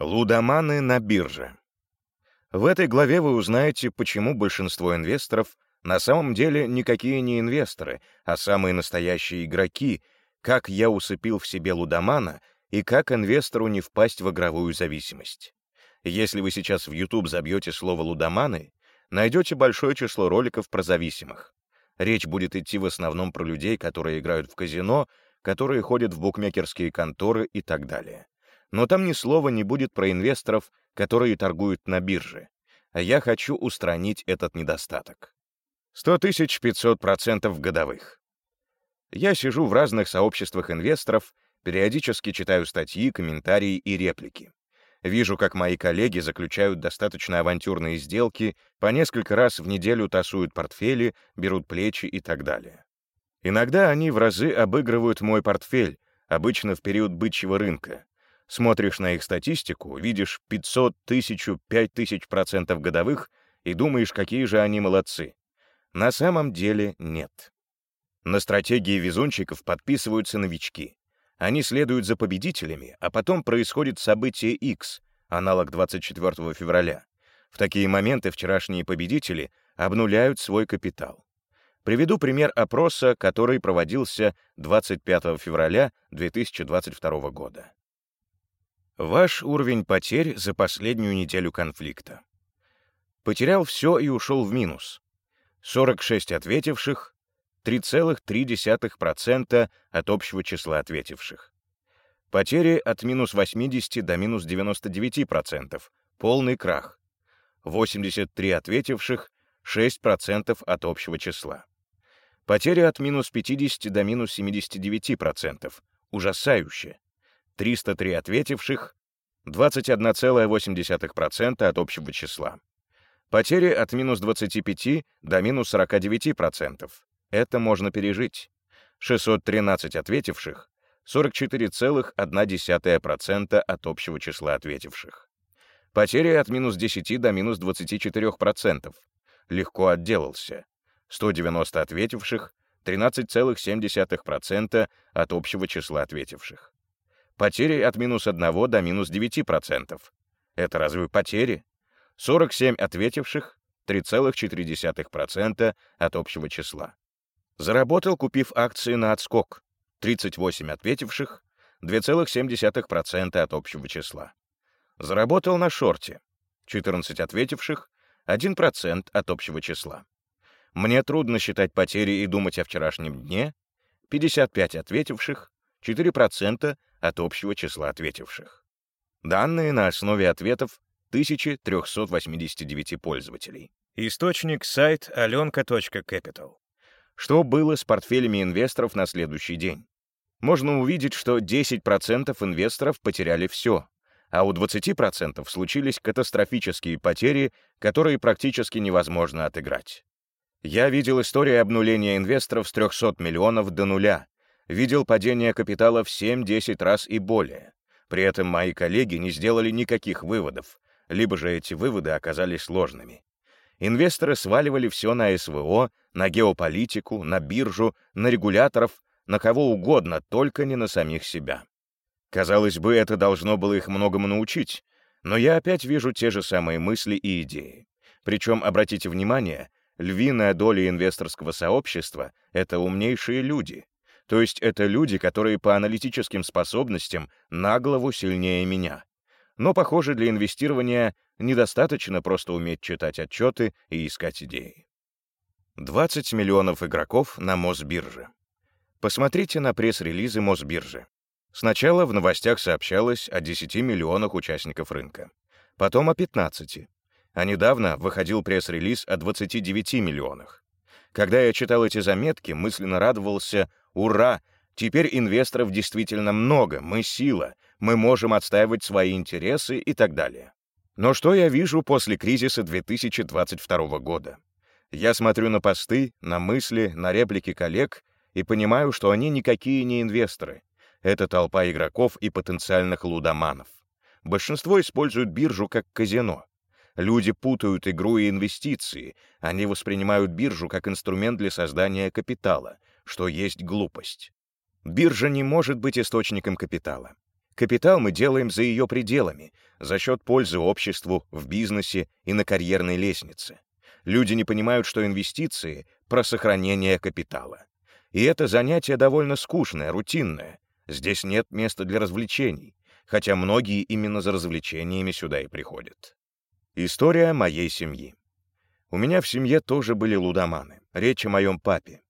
Лудоманы на бирже. В этой главе вы узнаете, почему большинство инвесторов на самом деле никакие не инвесторы, а самые настоящие игроки, как я усыпил в себе лудомана и как инвестору не впасть в игровую зависимость. Если вы сейчас в YouTube забьете слово «лудоманы», найдете большое число роликов про зависимых. Речь будет идти в основном про людей, которые играют в казино, которые ходят в букмекерские конторы и так далее но там ни слова не будет про инвесторов, которые торгуют на бирже. А я хочу устранить этот недостаток. 100 тысяч 500 процентов годовых. Я сижу в разных сообществах инвесторов, периодически читаю статьи, комментарии и реплики. Вижу, как мои коллеги заключают достаточно авантюрные сделки, по несколько раз в неделю тасуют портфели, берут плечи и так далее. Иногда они в разы обыгрывают мой портфель, обычно в период бычьего рынка, Смотришь на их статистику, видишь 500, 1000, 5000 процентов годовых и думаешь, какие же они молодцы. На самом деле нет. На стратегии везунчиков подписываются новички. Они следуют за победителями, а потом происходит событие X, аналог 24 февраля. В такие моменты вчерашние победители обнуляют свой капитал. Приведу пример опроса, который проводился 25 февраля 2022 года. Ваш уровень потерь за последнюю неделю конфликта. Потерял все и ушел в минус. 46 ответивших, 3,3% от общего числа ответивших. Потери от минус 80 до минус 99%, полный крах. 83 ответивших, 6% от общего числа. Потери от минус 50 до минус 79%, ужасающе. 303 ответивших, 21,8% от общего числа. Потери от минус 25 до минус 49%. Это можно пережить. 613 ответивших, 44,1% от общего числа ответивших. Потери от минус 10 до минус 24%. Легко отделался. 190 ответивших, 13,7% от общего числа ответивших. Потери от минус 1 до минус 9%. Это разве потери? 47 ответивших, 3,4% от общего числа. Заработал, купив акции на отскок. 38 ответивших, 2,7% от общего числа. Заработал на шорте. 14 ответивших, 1% от общего числа. Мне трудно считать потери и думать о вчерашнем дне. 55 ответивших, 4% от общего числа ответивших. Данные на основе ответов 1389 пользователей. Источник — сайт alenka.capital. Что было с портфелями инвесторов на следующий день? Можно увидеть, что 10% инвесторов потеряли все, а у 20% случились катастрофические потери, которые практически невозможно отыграть. Я видел историю обнуления инвесторов с 300 миллионов до нуля, видел падение капитала в 7-10 раз и более. При этом мои коллеги не сделали никаких выводов, либо же эти выводы оказались сложными. Инвесторы сваливали все на СВО, на геополитику, на биржу, на регуляторов, на кого угодно, только не на самих себя. Казалось бы, это должно было их многому научить, но я опять вижу те же самые мысли и идеи. Причем, обратите внимание, львиная доля инвесторского сообщества — это умнейшие люди, то есть это люди, которые по аналитическим способностям на голову сильнее меня. Но, похоже, для инвестирования недостаточно просто уметь читать отчеты и искать идеи. 20 миллионов игроков на Мосбирже. Посмотрите на пресс-релизы Мосбиржи. Сначала в новостях сообщалось о 10 миллионах участников рынка, потом о 15, а недавно выходил пресс-релиз о 29 миллионах. Когда я читал эти заметки, мысленно радовался Ура! Теперь инвесторов действительно много, мы сила, мы можем отстаивать свои интересы и так далее. Но что я вижу после кризиса 2022 года? Я смотрю на посты, на мысли, на реплики коллег и понимаю, что они никакие не инвесторы. Это толпа игроков и потенциальных лудоманов. Большинство используют биржу как казино. Люди путают игру и инвестиции, они воспринимают биржу как инструмент для создания капитала, что есть глупость. Биржа не может быть источником капитала. Капитал мы делаем за ее пределами, за счет пользы обществу, в бизнесе и на карьерной лестнице. Люди не понимают, что инвестиции — про сохранение капитала. И это занятие довольно скучное, рутинное. Здесь нет места для развлечений, хотя многие именно за развлечениями сюда и приходят. История моей семьи. У меня в семье тоже были лудоманы. Речь о моем папе.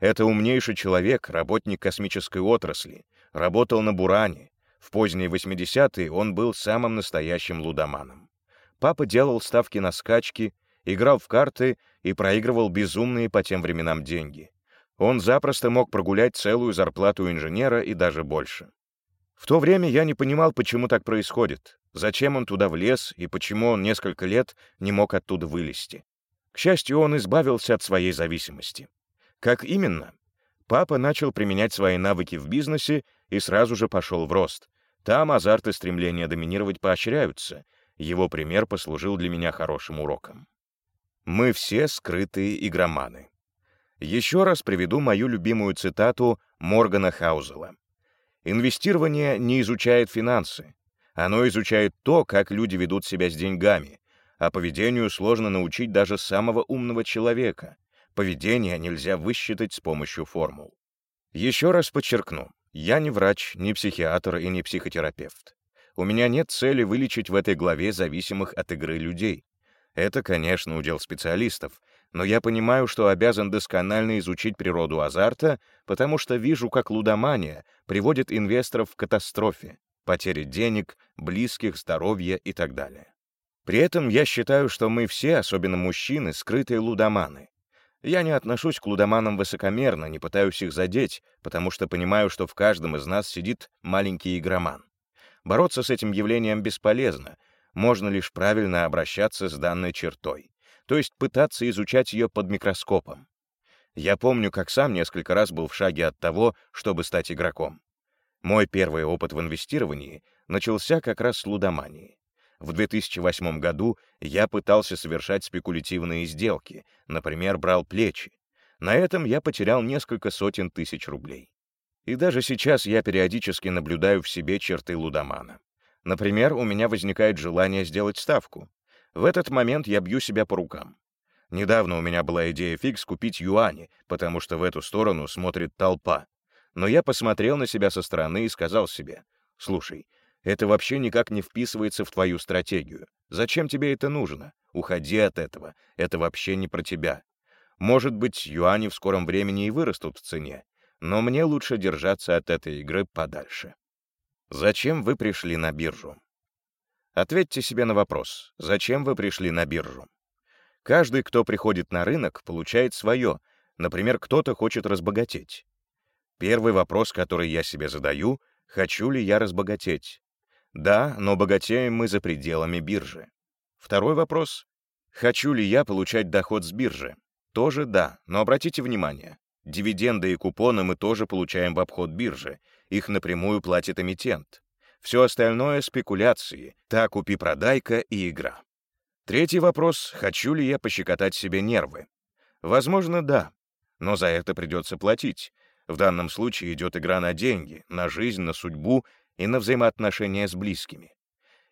Это умнейший человек, работник космической отрасли, работал на Буране. В поздние 80-е он был самым настоящим лудоманом. Папа делал ставки на скачки, играл в карты и проигрывал безумные по тем временам деньги. Он запросто мог прогулять целую зарплату инженера и даже больше. В то время я не понимал, почему так происходит, зачем он туда влез и почему он несколько лет не мог оттуда вылезти. К счастью, он избавился от своей зависимости. Как именно? Папа начал применять свои навыки в бизнесе и сразу же пошел в рост. Там азарт и стремление доминировать поощряются. Его пример послужил для меня хорошим уроком. Мы все скрытые игроманы. Еще раз приведу мою любимую цитату Моргана Хаузела. «Инвестирование не изучает финансы. Оно изучает то, как люди ведут себя с деньгами, а поведению сложно научить даже самого умного человека. Поведение нельзя высчитать с помощью формул. Еще раз подчеркну, я не врач, не психиатр и не психотерапевт. У меня нет цели вылечить в этой главе зависимых от игры людей. Это, конечно, удел специалистов, но я понимаю, что обязан досконально изучить природу азарта, потому что вижу, как лудомания приводит инвесторов к катастрофе, потере денег, близких, здоровья и так далее. При этом я считаю, что мы все, особенно мужчины, скрытые лудоманы. Я не отношусь к лудоманам высокомерно, не пытаюсь их задеть, потому что понимаю, что в каждом из нас сидит маленький игроман. Бороться с этим явлением бесполезно, можно лишь правильно обращаться с данной чертой, то есть пытаться изучать ее под микроскопом. Я помню, как сам несколько раз был в шаге от того, чтобы стать игроком. Мой первый опыт в инвестировании начался как раз с лудомании. В 2008 году я пытался совершать спекулятивные сделки, например, брал плечи. На этом я потерял несколько сотен тысяч рублей. И даже сейчас я периодически наблюдаю в себе черты лудомана. Например, у меня возникает желание сделать ставку. В этот момент я бью себя по рукам. Недавно у меня была идея фикс купить юани, потому что в эту сторону смотрит толпа. Но я посмотрел на себя со стороны и сказал себе, «Слушай, это вообще никак не вписывается в твою стратегию. Зачем тебе это нужно? Уходи от этого. Это вообще не про тебя. Может быть, юани в скором времени и вырастут в цене, но мне лучше держаться от этой игры подальше. Зачем вы пришли на биржу? Ответьте себе на вопрос, зачем вы пришли на биржу? Каждый, кто приходит на рынок, получает свое. Например, кто-то хочет разбогатеть. Первый вопрос, который я себе задаю, хочу ли я разбогатеть? Да, но богатеем мы за пределами биржи. Второй вопрос. Хочу ли я получать доход с биржи? Тоже да, но обратите внимание, дивиденды и купоны мы тоже получаем в обход биржи, их напрямую платит эмитент. Все остальное — спекуляции, та купи-продайка и игра. Третий вопрос — хочу ли я пощекотать себе нервы? Возможно, да, но за это придется платить. В данном случае идет игра на деньги, на жизнь, на судьбу и на взаимоотношения с близкими.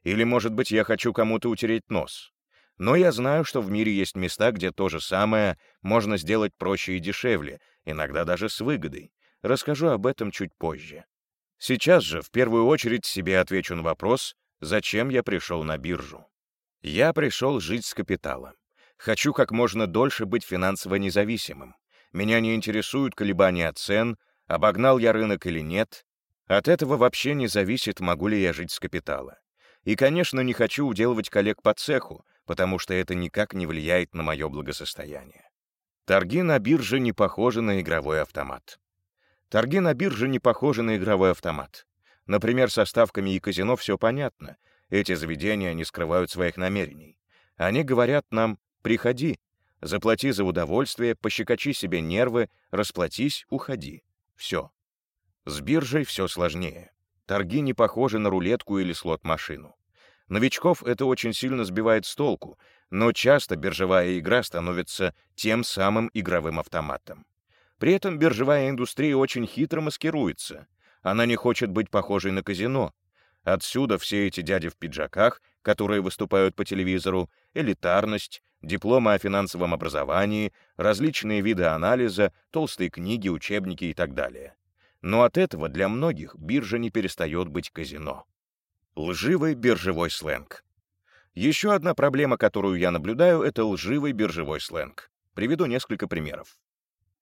Или, может быть, я хочу кому-то утереть нос. Но я знаю, что в мире есть места, где то же самое можно сделать проще и дешевле, иногда даже с выгодой. Расскажу об этом чуть позже. Сейчас же в первую очередь себе отвечу на вопрос, зачем я пришел на биржу. Я пришел жить с капитала. Хочу как можно дольше быть финансово независимым. Меня не интересуют колебания цен, обогнал я рынок или нет, от этого вообще не зависит, могу ли я жить с капитала. И, конечно, не хочу уделывать коллег по цеху, потому что это никак не влияет на мое благосостояние. Торги на бирже не похожи на игровой автомат. Торги на бирже не похожи на игровой автомат. Например, со ставками и казино все понятно. Эти заведения не скрывают своих намерений. Они говорят нам «приходи», заплати за удовольствие, пощекочи себе нервы, расплатись, уходи. Все. С биржей все сложнее. Торги не похожи на рулетку или слот-машину. Новичков это очень сильно сбивает с толку, но часто биржевая игра становится тем самым игровым автоматом. При этом биржевая индустрия очень хитро маскируется. Она не хочет быть похожей на казино. Отсюда все эти дяди в пиджаках, которые выступают по телевизору, элитарность, дипломы о финансовом образовании, различные виды анализа, толстые книги, учебники и так далее. Но от этого для многих биржа не перестает быть казино. Лживый биржевой сленг. Еще одна проблема, которую я наблюдаю, это лживый биржевой сленг. Приведу несколько примеров.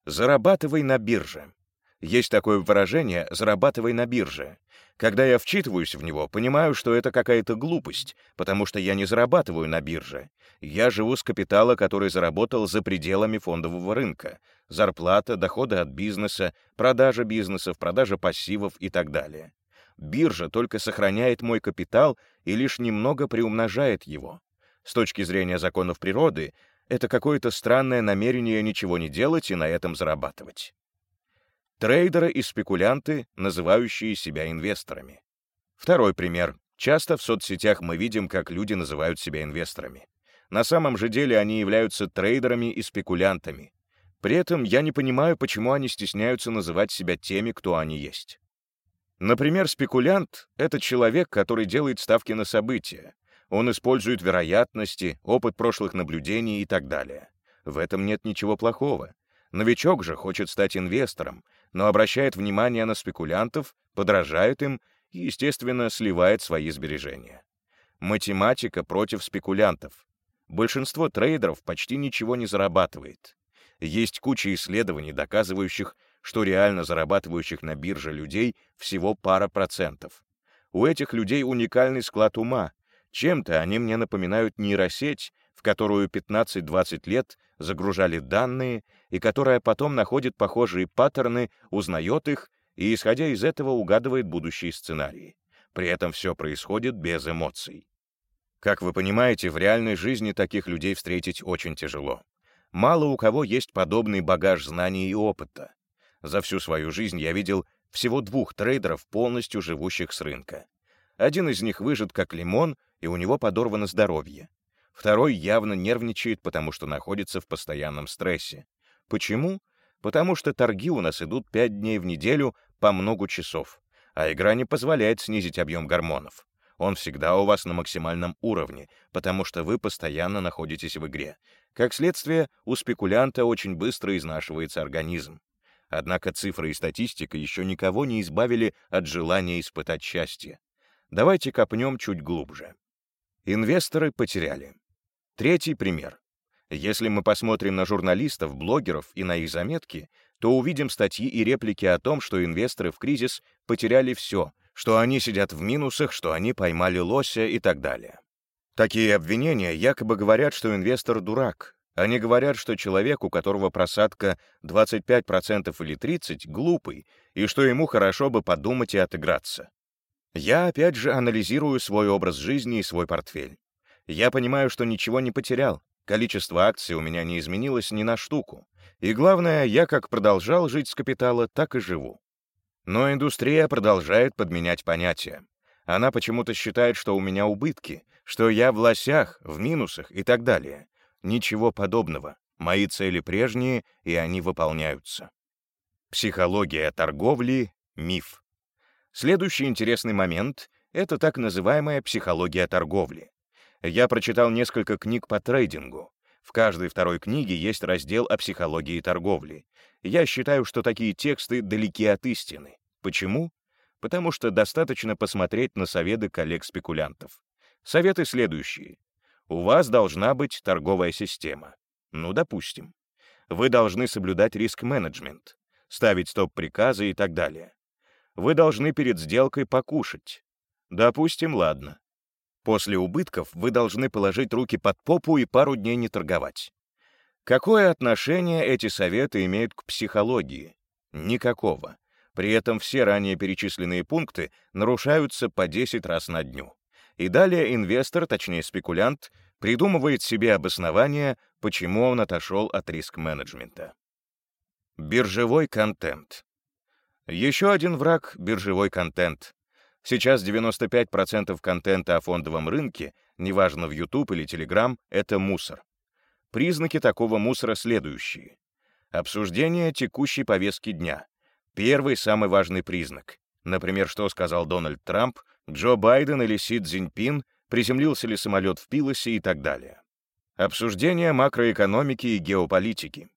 «Зарабатывай на бирже». Есть такое выражение «зарабатывай на бирже». Когда я вчитываюсь в него, понимаю, что это какая-то глупость, потому что я не зарабатываю на бирже. Я живу с капитала, который заработал за пределами фондового рынка. Зарплата, доходы от бизнеса, продажа бизнесов, продажа пассивов и так далее. Биржа только сохраняет мой капитал и лишь немного приумножает его. С точки зрения законов природы, это какое-то странное намерение ничего не делать и на этом зарабатывать. Трейдеры и спекулянты, называющие себя инвесторами. Второй пример. Часто в соцсетях мы видим, как люди называют себя инвесторами. На самом же деле они являются трейдерами и спекулянтами. При этом я не понимаю, почему они стесняются называть себя теми, кто они есть. Например, спекулянт — это человек, который делает ставки на события. Он использует вероятности, опыт прошлых наблюдений и так далее. В этом нет ничего плохого. Новичок же хочет стать инвестором, но обращает внимание на спекулянтов, подражает им и, естественно, сливает свои сбережения. Математика против спекулянтов. Большинство трейдеров почти ничего не зарабатывает. Есть куча исследований, доказывающих, что реально зарабатывающих на бирже людей всего пара процентов. У этих людей уникальный склад ума. Чем-то они мне напоминают нейросеть, в которую 15-20 лет загружали данные, и которая потом находит похожие паттерны, узнает их и, исходя из этого, угадывает будущие сценарии. При этом все происходит без эмоций. Как вы понимаете, в реальной жизни таких людей встретить очень тяжело. Мало у кого есть подобный багаж знаний и опыта. За всю свою жизнь я видел всего двух трейдеров, полностью живущих с рынка. Один из них выжат как лимон, и у него подорвано здоровье. Второй явно нервничает, потому что находится в постоянном стрессе. Почему? Потому что торги у нас идут пять дней в неделю по много часов, а игра не позволяет снизить объем гормонов. Он всегда у вас на максимальном уровне, потому что вы постоянно находитесь в игре. Как следствие, у спекулянта очень быстро изнашивается организм. Однако цифры и статистика еще никого не избавили от желания испытать счастье. Давайте копнем чуть глубже. Инвесторы потеряли. Третий пример. Если мы посмотрим на журналистов, блогеров и на их заметки, то увидим статьи и реплики о том, что инвесторы в кризис потеряли все, что они сидят в минусах, что они поймали лося и так далее. Такие обвинения якобы говорят, что инвестор дурак, они говорят, что человек, у которого просадка 25% или 30%, глупый, и что ему хорошо бы подумать и отыграться. Я опять же анализирую свой образ жизни и свой портфель. Я понимаю, что ничего не потерял, количество акций у меня не изменилось ни на штуку. И главное, я как продолжал жить с капитала, так и живу. Но индустрия продолжает подменять понятия. Она почему-то считает, что у меня убытки, что я в лосях, в минусах и так далее. Ничего подобного. Мои цели прежние, и они выполняются. Психология торговли — миф. Следующий интересный момент — это так называемая психология торговли. Я прочитал несколько книг по трейдингу. В каждой второй книге есть раздел о психологии торговли. Я считаю, что такие тексты далеки от истины. Почему? Потому что достаточно посмотреть на советы коллег-спекулянтов. Советы следующие. У вас должна быть торговая система. Ну, допустим. Вы должны соблюдать риск-менеджмент, ставить стоп-приказы и так далее. Вы должны перед сделкой покушать. Допустим, ладно. После убытков вы должны положить руки под попу и пару дней не торговать. Какое отношение эти советы имеют к психологии? Никакого. При этом все ранее перечисленные пункты нарушаются по 10 раз на дню. И далее инвестор, точнее спекулянт, придумывает себе обоснование, почему он отошел от риск-менеджмента. Биржевой контент. Еще один враг — биржевой контент. Сейчас 95% контента о фондовом рынке, неважно в YouTube или Telegram, это мусор. Признаки такого мусора следующие. Обсуждение текущей повестки дня. Первый самый важный признак. Например, что сказал Дональд Трамп Джо Байден или Си Цзиньпин, приземлился ли самолет в Пилосе и так далее. Обсуждение макроэкономики и геополитики.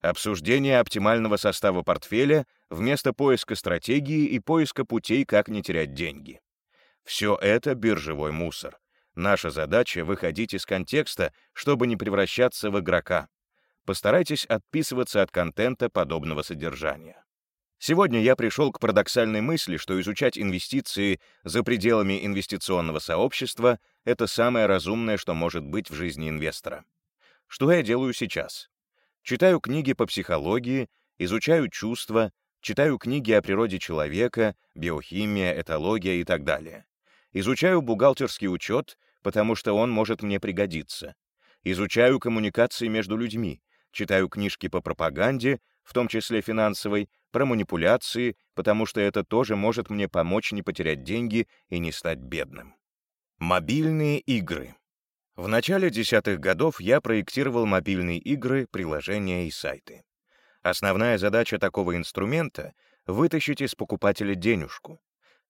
Обсуждение оптимального состава портфеля вместо поиска стратегии и поиска путей, как не терять деньги. Все это биржевой мусор. Наша задача — выходить из контекста, чтобы не превращаться в игрока. Постарайтесь отписываться от контента подобного содержания. Сегодня я пришел к парадоксальной мысли, что изучать инвестиции за пределами инвестиционного сообщества — это самое разумное, что может быть в жизни инвестора. Что я делаю сейчас? Читаю книги по психологии, изучаю чувства, читаю книги о природе человека, биохимия, этология и так далее. Изучаю бухгалтерский учет, потому что он может мне пригодиться. Изучаю коммуникации между людьми, читаю книжки по пропаганде, в том числе финансовой, про манипуляции, потому что это тоже может мне помочь не потерять деньги и не стать бедным. Мобильные игры. В начале десятых годов я проектировал мобильные игры, приложения и сайты. Основная задача такого инструмента — вытащить из покупателя денежку.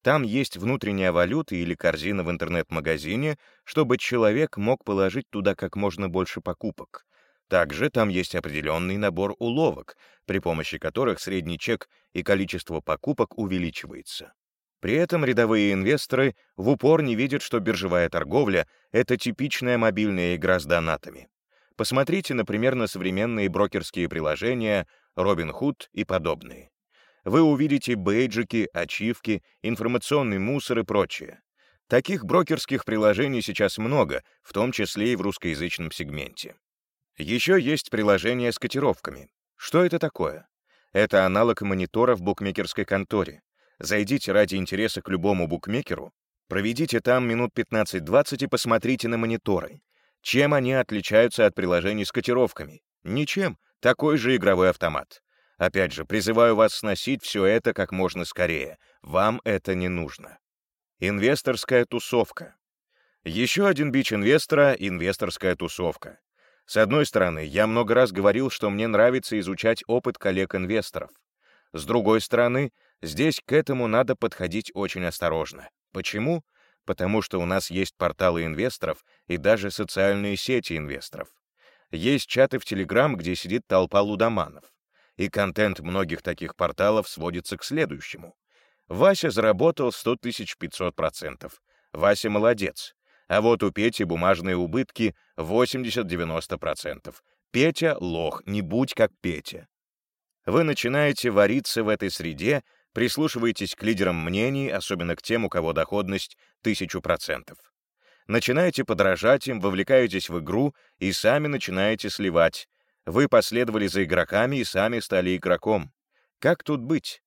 Там есть внутренняя валюта или корзина в интернет-магазине, чтобы человек мог положить туда как можно больше покупок. Также там есть определенный набор уловок, при помощи которых средний чек и количество покупок увеличивается. При этом рядовые инвесторы в упор не видят, что биржевая торговля — это типичная мобильная игра с донатами. Посмотрите, например, на современные брокерские приложения Robinhood и подобные вы увидите бейджики, ачивки, информационный мусор и прочее. Таких брокерских приложений сейчас много, в том числе и в русскоязычном сегменте. Еще есть приложения с котировками. Что это такое? Это аналог монитора в букмекерской конторе. Зайдите ради интереса к любому букмекеру, проведите там минут 15-20 и посмотрите на мониторы. Чем они отличаются от приложений с котировками? Ничем. Такой же игровой автомат. Опять же, призываю вас сносить все это как можно скорее. Вам это не нужно. Инвесторская тусовка. Еще один бич инвестора — инвесторская тусовка. С одной стороны, я много раз говорил, что мне нравится изучать опыт коллег-инвесторов. С другой стороны, здесь к этому надо подходить очень осторожно. Почему? Потому что у нас есть порталы инвесторов и даже социальные сети инвесторов. Есть чаты в Телеграм, где сидит толпа лудоманов и контент многих таких порталов сводится к следующему. Вася заработал 100 500%. Вася молодец. А вот у Пети бумажные убытки 80-90%. Петя — лох, не будь как Петя. Вы начинаете вариться в этой среде, прислушиваетесь к лидерам мнений, особенно к тем, у кого доходность 1000%. Начинаете подражать им, вовлекаетесь в игру и сами начинаете сливать, вы последовали за игроками и сами стали игроком. Как тут быть?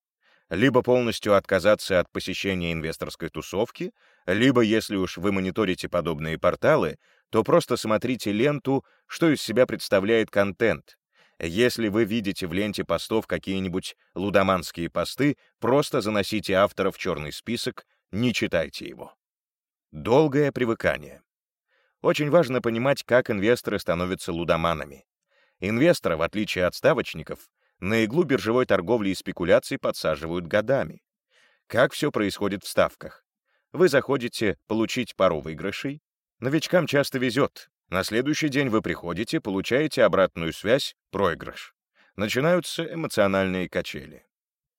Либо полностью отказаться от посещения инвесторской тусовки, либо, если уж вы мониторите подобные порталы, то просто смотрите ленту, что из себя представляет контент. Если вы видите в ленте постов какие-нибудь лудоманские посты, просто заносите автора в черный список, не читайте его. Долгое привыкание. Очень важно понимать, как инвесторы становятся лудоманами. Инвестора, в отличие от ставочников, на иглу биржевой торговли и спекуляций подсаживают годами. Как все происходит в ставках? Вы заходите получить пару выигрышей. Новичкам часто везет. На следующий день вы приходите, получаете обратную связь, проигрыш. Начинаются эмоциональные качели.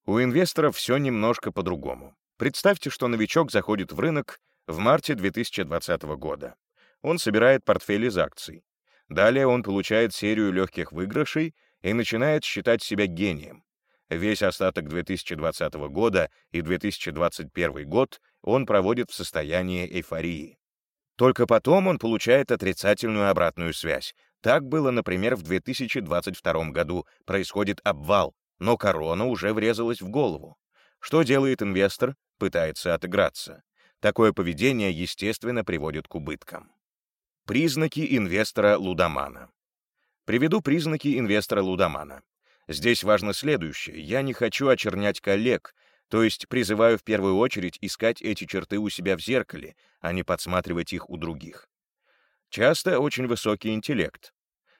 У инвесторов все немножко по-другому. Представьте, что новичок заходит в рынок в марте 2020 года. Он собирает портфель из акций. Далее он получает серию легких выигрышей и начинает считать себя гением. Весь остаток 2020 года и 2021 год он проводит в состоянии эйфории. Только потом он получает отрицательную обратную связь. Так было, например, в 2022 году. Происходит обвал, но корона уже врезалась в голову. Что делает инвестор? Пытается отыграться. Такое поведение, естественно, приводит к убыткам. Признаки инвестора-лудомана. Приведу признаки инвестора-лудомана. Здесь важно следующее. Я не хочу очернять коллег, то есть призываю в первую очередь искать эти черты у себя в зеркале, а не подсматривать их у других. Часто очень высокий интеллект.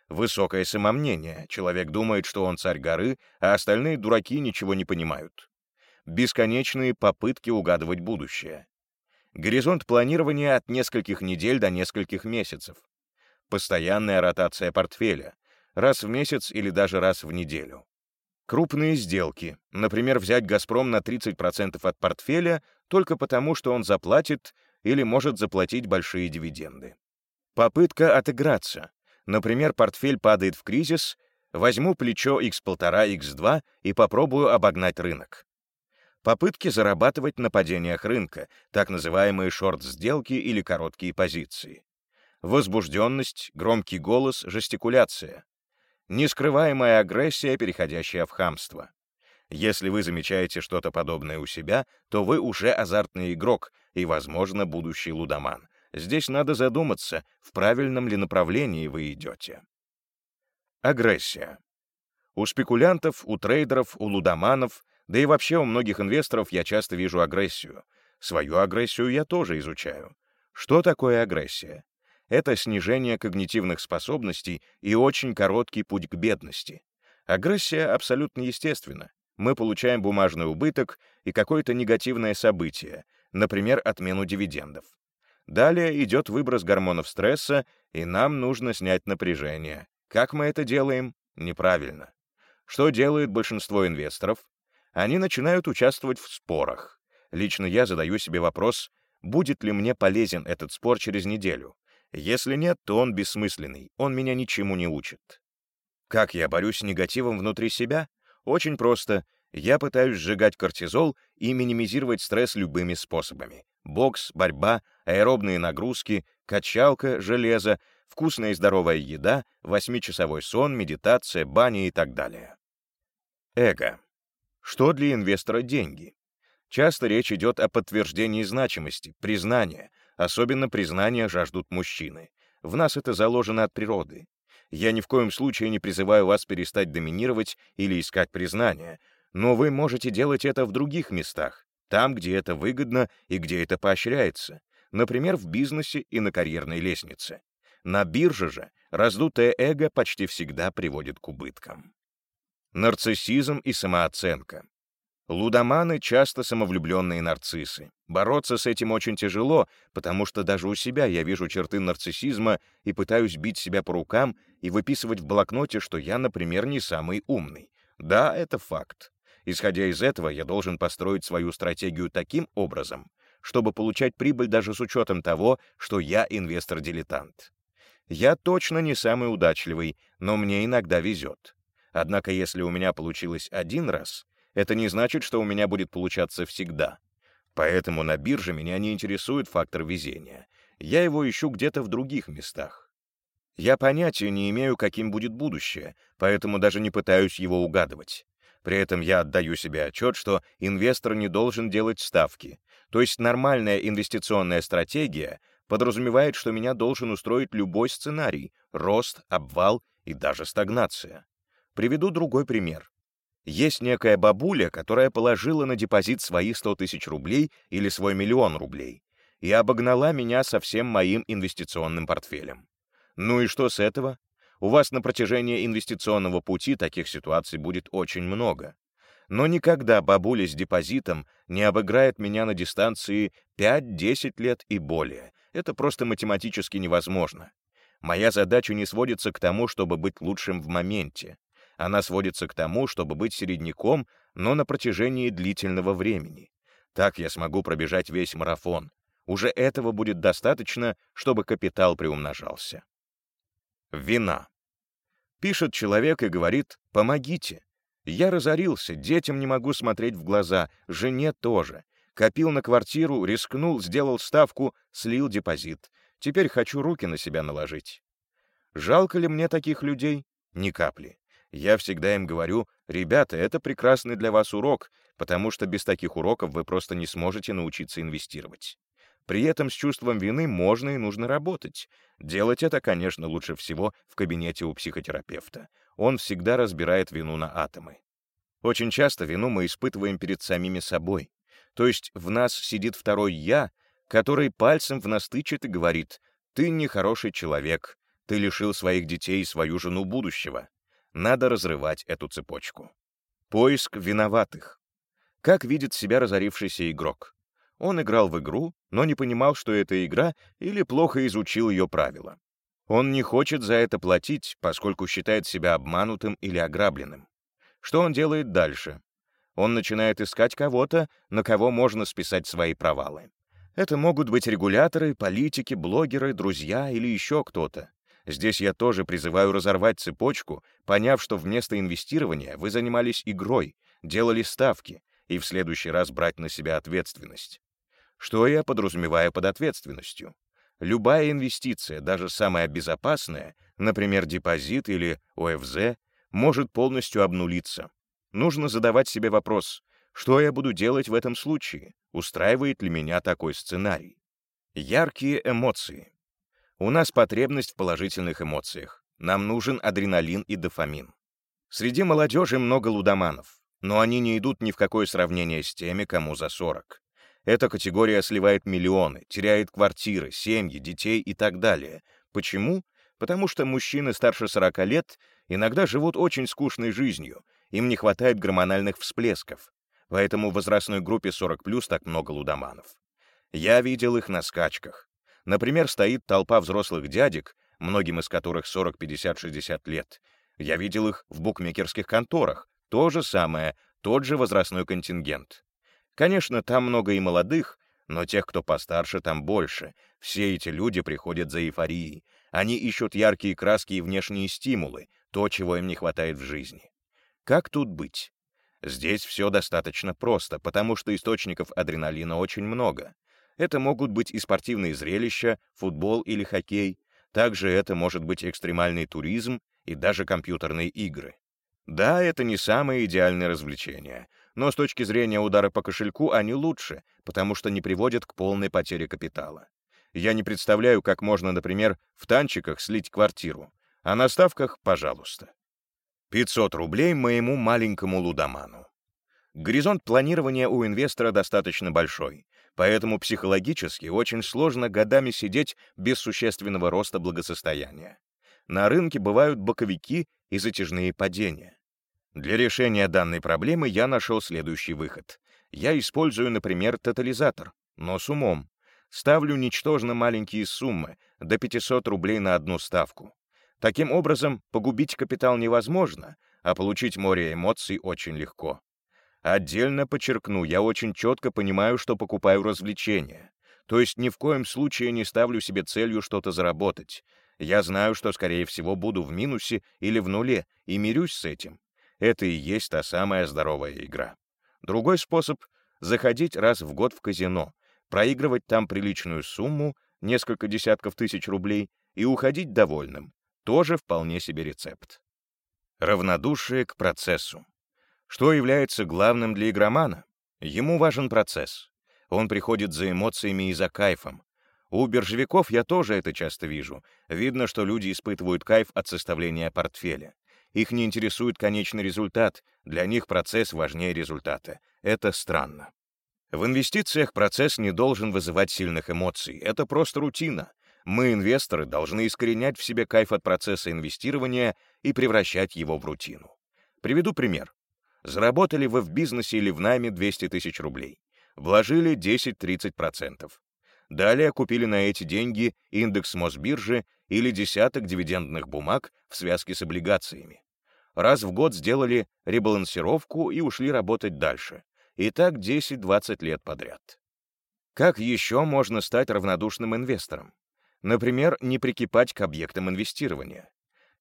Высокое самомнение. Человек думает, что он царь горы, а остальные дураки ничего не понимают. Бесконечные попытки угадывать будущее. Горизонт планирования от нескольких недель до нескольких месяцев. Постоянная ротация портфеля. Раз в месяц или даже раз в неделю. Крупные сделки. Например, взять «Газпром» на 30% от портфеля только потому, что он заплатит или может заплатить большие дивиденды. Попытка отыграться. Например, портфель падает в кризис, возьму плечо X1,5, X2 и попробую обогнать рынок. Попытки зарабатывать на падениях рынка, так называемые шорт-сделки или короткие позиции. Возбужденность, громкий голос, жестикуляция. Нескрываемая агрессия, переходящая в хамство. Если вы замечаете что-то подобное у себя, то вы уже азартный игрок и, возможно, будущий лудоман. Здесь надо задуматься, в правильном ли направлении вы идете. Агрессия. У спекулянтов, у трейдеров, у лудоманов, да и вообще у многих инвесторов я часто вижу агрессию. Свою агрессию я тоже изучаю. Что такое агрессия? Это снижение когнитивных способностей и очень короткий путь к бедности. Агрессия абсолютно естественна. Мы получаем бумажный убыток и какое-то негативное событие, например, отмену дивидендов. Далее идет выброс гормонов стресса, и нам нужно снять напряжение. Как мы это делаем? Неправильно. Что делает большинство инвесторов? Они начинают участвовать в спорах. Лично я задаю себе вопрос, будет ли мне полезен этот спор через неделю. Если нет, то он бессмысленный, он меня ничему не учит. Как я борюсь с негативом внутри себя? Очень просто. Я пытаюсь сжигать кортизол и минимизировать стресс любыми способами. Бокс, борьба, аэробные нагрузки, качалка, железо, вкусная и здоровая еда, восьмичасовой сон, медитация, баня и так далее. Эго. Что для инвестора деньги? Часто речь идет о подтверждении значимости, признания, Особенно признания жаждут мужчины. В нас это заложено от природы. Я ни в коем случае не призываю вас перестать доминировать или искать признания, но вы можете делать это в других местах, там, где это выгодно и где это поощряется, например, в бизнесе и на карьерной лестнице. На бирже же раздутое эго почти всегда приводит к убыткам. Нарциссизм и самооценка. Лудоманы — часто самовлюбленные нарциссы. Бороться с этим очень тяжело, потому что даже у себя я вижу черты нарциссизма и пытаюсь бить себя по рукам и выписывать в блокноте, что я, например, не самый умный. Да, это факт. Исходя из этого, я должен построить свою стратегию таким образом, чтобы получать прибыль даже с учетом того, что я инвестор-дилетант. Я точно не самый удачливый, но мне иногда везет. Однако если у меня получилось один раз, это не значит, что у меня будет получаться всегда. Поэтому на бирже меня не интересует фактор везения. Я его ищу где-то в других местах. Я понятия не имею, каким будет будущее, поэтому даже не пытаюсь его угадывать. При этом я отдаю себе отчет, что инвестор не должен делать ставки. То есть нормальная инвестиционная стратегия подразумевает, что меня должен устроить любой сценарий — рост, обвал и даже стагнация. Приведу другой пример. Есть некая бабуля, которая положила на депозит свои 100 тысяч рублей или свой миллион рублей и обогнала меня со всем моим инвестиционным портфелем. Ну и что с этого? У вас на протяжении инвестиционного пути таких ситуаций будет очень много. Но никогда бабуля с депозитом не обыграет меня на дистанции 5-10 лет и более. Это просто математически невозможно. Моя задача не сводится к тому, чтобы быть лучшим в моменте. Она сводится к тому, чтобы быть середняком, но на протяжении длительного времени. Так я смогу пробежать весь марафон. Уже этого будет достаточно, чтобы капитал приумножался. Вина. Пишет человек и говорит «помогите». Я разорился, детям не могу смотреть в глаза, жене тоже. Копил на квартиру, рискнул, сделал ставку, слил депозит. Теперь хочу руки на себя наложить. Жалко ли мне таких людей? Ни капли я всегда им говорю, ребята, это прекрасный для вас урок, потому что без таких уроков вы просто не сможете научиться инвестировать. При этом с чувством вины можно и нужно работать. Делать это, конечно, лучше всего в кабинете у психотерапевта. Он всегда разбирает вину на атомы. Очень часто вину мы испытываем перед самими собой. То есть в нас сидит второй «я», который пальцем в нас тычет и говорит «ты нехороший человек, ты лишил своих детей и свою жену будущего». Надо разрывать эту цепочку. Поиск виноватых. Как видит себя разорившийся игрок? Он играл в игру, но не понимал, что это игра, или плохо изучил ее правила. Он не хочет за это платить, поскольку считает себя обманутым или ограбленным. Что он делает дальше? Он начинает искать кого-то, на кого можно списать свои провалы. Это могут быть регуляторы, политики, блогеры, друзья или еще кто-то. Здесь я тоже призываю разорвать цепочку, поняв, что вместо инвестирования вы занимались игрой, делали ставки, и в следующий раз брать на себя ответственность. Что я подразумеваю под ответственностью? Любая инвестиция, даже самая безопасная, например, депозит или ОФЗ, может полностью обнулиться. Нужно задавать себе вопрос, что я буду делать в этом случае, устраивает ли меня такой сценарий. Яркие эмоции. У нас потребность в положительных эмоциях. Нам нужен адреналин и дофамин. Среди молодежи много лудоманов, но они не идут ни в какое сравнение с теми, кому за 40. Эта категория сливает миллионы, теряет квартиры, семьи, детей и так далее. Почему? Потому что мужчины старше 40 лет иногда живут очень скучной жизнью, им не хватает гормональных всплесков. Поэтому в возрастной группе 40+, так много лудоманов. Я видел их на скачках. Например, стоит толпа взрослых дядек, многим из которых 40, 50, 60 лет. Я видел их в букмекерских конторах. То же самое, тот же возрастной контингент. Конечно, там много и молодых, но тех, кто постарше, там больше. Все эти люди приходят за эйфорией. Они ищут яркие краски и внешние стимулы, то, чего им не хватает в жизни. Как тут быть? Здесь все достаточно просто, потому что источников адреналина очень много. Это могут быть и спортивные зрелища, футбол или хоккей. Также это может быть экстремальный туризм и даже компьютерные игры. Да, это не самое идеальное развлечение, но с точки зрения удара по кошельку они лучше, потому что не приводят к полной потере капитала. Я не представляю, как можно, например, в танчиках слить квартиру, а на ставках — пожалуйста. 500 рублей моему маленькому лудоману. Горизонт планирования у инвестора достаточно большой, поэтому психологически очень сложно годами сидеть без существенного роста благосостояния. На рынке бывают боковики и затяжные падения. Для решения данной проблемы я нашел следующий выход. Я использую, например, тотализатор, но с умом. Ставлю ничтожно маленькие суммы, до 500 рублей на одну ставку. Таким образом, погубить капитал невозможно, а получить море эмоций очень легко. Отдельно подчеркну, я очень четко понимаю, что покупаю развлечения. То есть ни в коем случае не ставлю себе целью что-то заработать. Я знаю, что, скорее всего, буду в минусе или в нуле, и мирюсь с этим. Это и есть та самая здоровая игра. Другой способ — заходить раз в год в казино, проигрывать там приличную сумму, несколько десятков тысяч рублей, и уходить довольным. Тоже вполне себе рецепт. Равнодушие к процессу. Что является главным для игромана? Ему важен процесс. Он приходит за эмоциями и за кайфом. У биржевиков я тоже это часто вижу. Видно, что люди испытывают кайф от составления портфеля. Их не интересует конечный результат, для них процесс важнее результата. Это странно. В инвестициях процесс не должен вызывать сильных эмоций, это просто рутина. Мы, инвесторы, должны искоренять в себе кайф от процесса инвестирования и превращать его в рутину. Приведу пример. Заработали вы в бизнесе или в найме 200 тысяч рублей. Вложили 10-30%. Далее купили на эти деньги индекс Мосбиржи или десяток дивидендных бумаг в связке с облигациями. Раз в год сделали ребалансировку и ушли работать дальше. И так 10-20 лет подряд. Как еще можно стать равнодушным инвестором? Например, не прикипать к объектам инвестирования.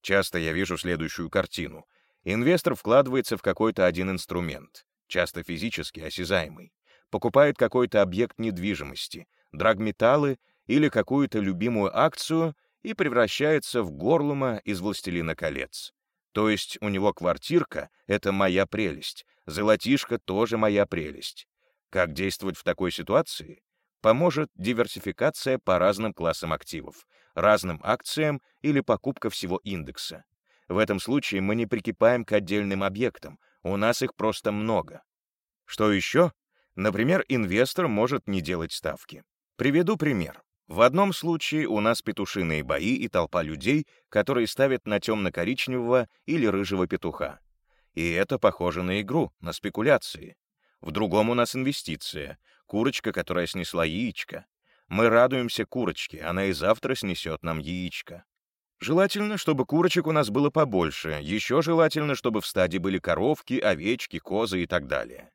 Часто я вижу следующую картину. Инвестор вкладывается в какой-то один инструмент, часто физически осязаемый, покупает какой-то объект недвижимости, драгметаллы или какую-то любимую акцию и превращается в горлума из «Властелина колец». То есть у него квартирка — это моя прелесть, золотишко — тоже моя прелесть. Как действовать в такой ситуации? Поможет диверсификация по разным классам активов, разным акциям или покупка всего индекса. В этом случае мы не прикипаем к отдельным объектам, у нас их просто много. Что еще? Например, инвестор может не делать ставки. Приведу пример. В одном случае у нас петушиные бои и толпа людей, которые ставят на темно-коричневого или рыжего петуха. И это похоже на игру, на спекуляции. В другом у нас инвестиция. курочка, которая снесла яичко. Мы радуемся курочке, она и завтра снесет нам яичко. Желательно, чтобы курочек у нас было побольше, еще желательно, чтобы в стаде были коровки, овечки, козы и так далее.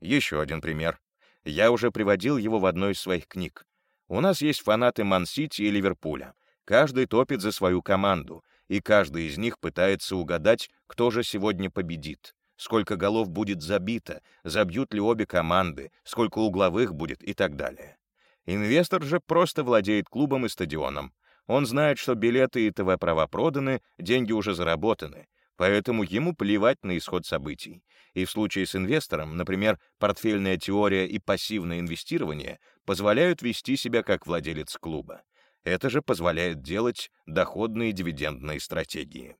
Еще один пример. Я уже приводил его в одной из своих книг. У нас есть фанаты Ман-Сити и Ливерпуля. Каждый топит за свою команду, и каждый из них пытается угадать, кто же сегодня победит, сколько голов будет забито, забьют ли обе команды, сколько угловых будет и так далее. Инвестор же просто владеет клубом и стадионом. Он знает, что билеты и ТВ-права проданы, деньги уже заработаны, поэтому ему плевать на исход событий. И в случае с инвестором, например, портфельная теория и пассивное инвестирование позволяют вести себя как владелец клуба. Это же позволяет делать доходные дивидендные стратегии.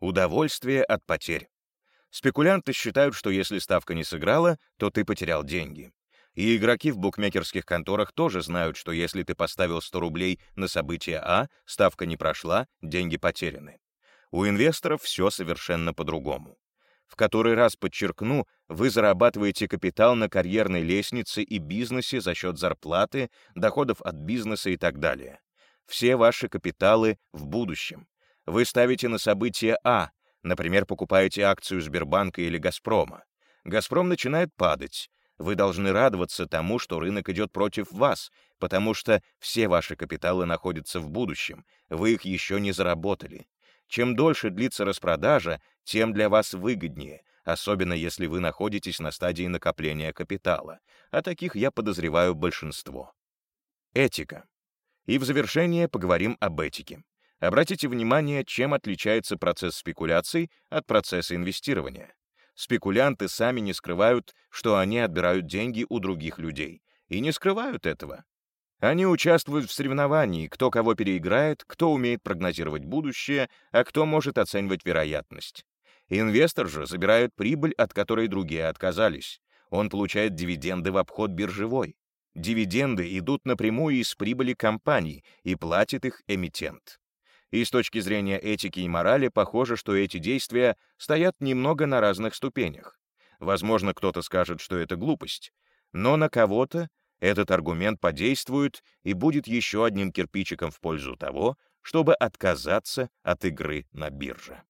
Удовольствие от потерь. Спекулянты считают, что если ставка не сыграла, то ты потерял деньги. И игроки в букмекерских конторах тоже знают, что если ты поставил 100 рублей на событие А, ставка не прошла, деньги потеряны. У инвесторов все совершенно по-другому. В который раз подчеркну, вы зарабатываете капитал на карьерной лестнице и бизнесе за счет зарплаты, доходов от бизнеса и так далее. Все ваши капиталы в будущем. Вы ставите на событие А, например, покупаете акцию Сбербанка или Газпрома. Газпром начинает падать, вы должны радоваться тому, что рынок идет против вас, потому что все ваши капиталы находятся в будущем, вы их еще не заработали. Чем дольше длится распродажа, тем для вас выгоднее, особенно если вы находитесь на стадии накопления капитала, а таких я подозреваю большинство. Этика. И в завершение поговорим об этике. Обратите внимание, чем отличается процесс спекуляций от процесса инвестирования. Спекулянты сами не скрывают, что они отбирают деньги у других людей. И не скрывают этого. Они участвуют в соревновании, кто кого переиграет, кто умеет прогнозировать будущее, а кто может оценивать вероятность. Инвестор же забирает прибыль, от которой другие отказались. Он получает дивиденды в обход биржевой. Дивиденды идут напрямую из прибыли компаний и платит их эмитент. И с точки зрения этики и морали похоже, что эти действия стоят немного на разных ступенях. Возможно, кто-то скажет, что это глупость, но на кого-то этот аргумент подействует и будет еще одним кирпичиком в пользу того, чтобы отказаться от игры на бирже.